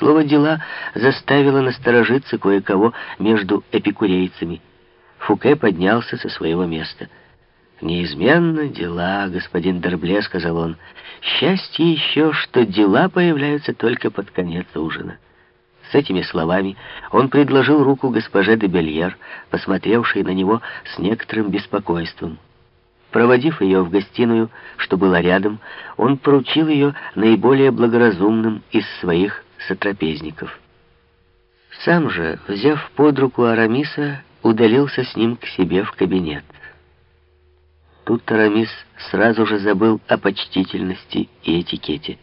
Слово «дела» заставило насторожиться кое-кого между эпикурейцами. Фуке поднялся со своего места. «Неизменно дела, господин Дербле», — сказал он. «Счастье еще, что дела появляются только под конец ужина». С этими словами он предложил руку госпоже де Бельер, посмотревшей на него с некоторым беспокойством. Проводив ее в гостиную, что было рядом, он поручил ее наиболее благоразумным из своих сотрапезников. Сам же, взяв под руку Арамиса, удалился с ним к себе в кабинет. Тут Арамис сразу же забыл о почтительности и этикете.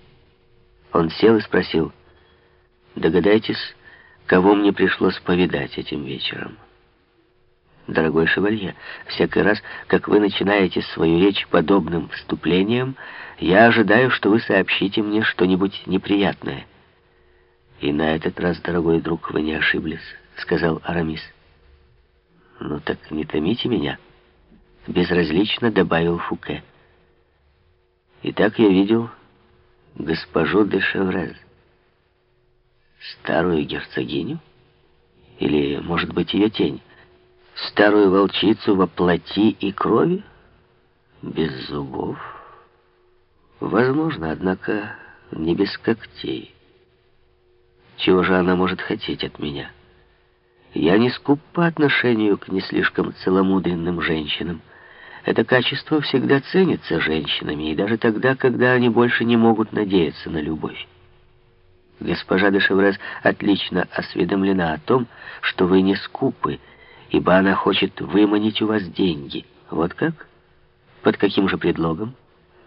Он сел и спросил, «Догадайтесь, кого мне пришлось повидать этим вечером?» Дорогой шевалье, всякий раз, как вы начинаете свою речь подобным вступлением, я ожидаю, что вы сообщите мне что-нибудь неприятное. И на этот раз, дорогой друг, вы не ошиблись, сказал Арамис. Ну так не томите меня, безразлично добавил Фуке. Итак, я видел госпожу де Шеврез. Старую герцогиню? Или, может быть, ее тень? Старую волчицу во плоти и крови? Без зубов? Возможно, однако, не без когтей. Чего же она может хотеть от меня? Я не скуп по отношению к не слишком целомудренным женщинам. Это качество всегда ценится женщинами, и даже тогда, когда они больше не могут надеяться на любовь. Госпожа де Шеврез отлично осведомлена о том, что вы не скупы, ибо она хочет выманить у вас деньги. Вот как? Под каким же предлогом?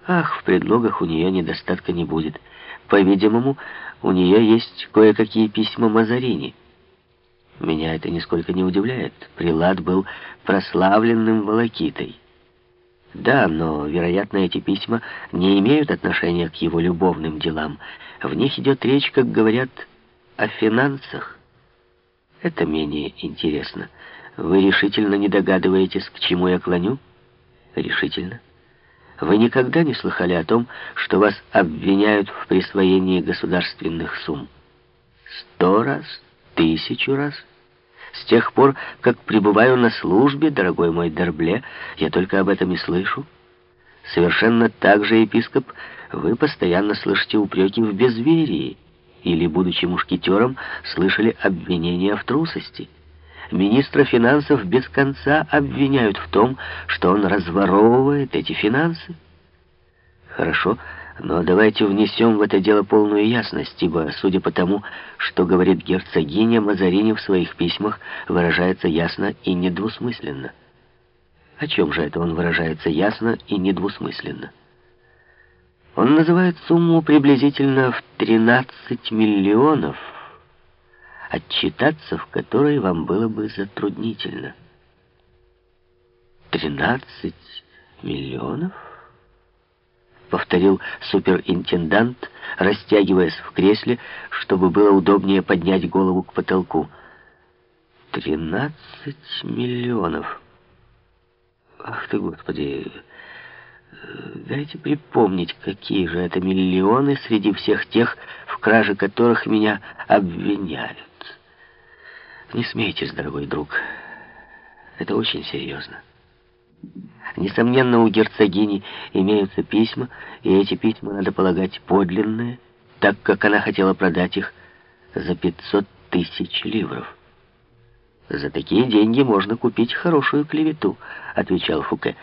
Ах, в предлогах у нее недостатка не будет. По-видимому, у нее есть кое-какие письма Мазарини. Меня это нисколько не удивляет. Прилад был прославленным волокитой. Да, но, вероятно, эти письма не имеют отношения к его любовным делам. В них идет речь, как говорят, о финансах. Это менее интересно. Вы решительно не догадываетесь, к чему я клоню? Решительно. Вы никогда не слыхали о том, что вас обвиняют в присвоении государственных сумм? Сто раз, тысячу раз. С тех пор, как пребываю на службе, дорогой мой Дербле, я только об этом и слышу. Совершенно так же, епископ, вы постоянно слышите упреки в безверии или, будучи мушкетером, слышали обвинения в трусости. Министра финансов без конца обвиняют в том, что он разворовывает эти финансы. Хорошо, но давайте внесем в это дело полную ясность, ибо, судя по тому, что говорит герцогиня, Мазарини в своих письмах выражается ясно и недвусмысленно. О чем же это он выражается ясно и недвусмысленно? Он называет сумму приблизительно в 13 миллионов, отчитаться в которой вам было бы затруднительно. 13 миллионов? Повторил суперинтендант, растягиваясь в кресле, чтобы было удобнее поднять голову к потолку. 13 миллионов. Ах ты, Господи! Дайте припомнить, какие же это миллионы среди всех тех, в краже которых меня обвиняют. Не смейтесь, дорогой друг. Это очень серьезно. Несомненно, у герцогини имеются письма, и эти письма, надо полагать, подлинные, так как она хотела продать их за 500 тысяч ливров. «За такие деньги можно купить хорошую клевету», — отвечал Фуке.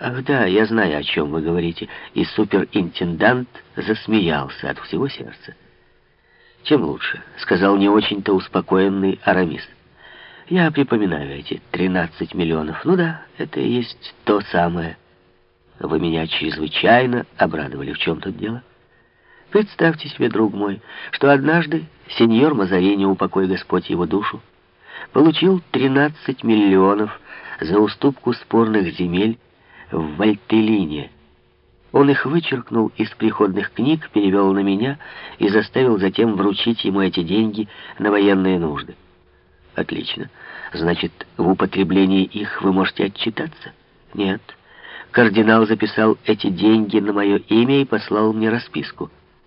«Ах да, я знаю, о чем вы говорите». И суперинтендант засмеялся от всего сердца. «Тем лучше», — сказал не очень-то успокоенный Арамис. «Я припоминаю эти 13 миллионов. Ну да, это и есть то самое. Вы меня чрезвычайно обрадовали. В чем тут дело? Представьте себе, друг мой, что однажды сеньор Мазарини, упокой Господь его душу, получил 13 миллионов за уступку спорных земель в Вальтелине, он их вычеркнул из приходных книг, перевел на меня и заставил затем вручить ему эти деньги на военные нужды. Отлично. Значит, в употреблении их вы можете отчитаться? Нет. Кардинал записал эти деньги на мое имя и послал мне расписку.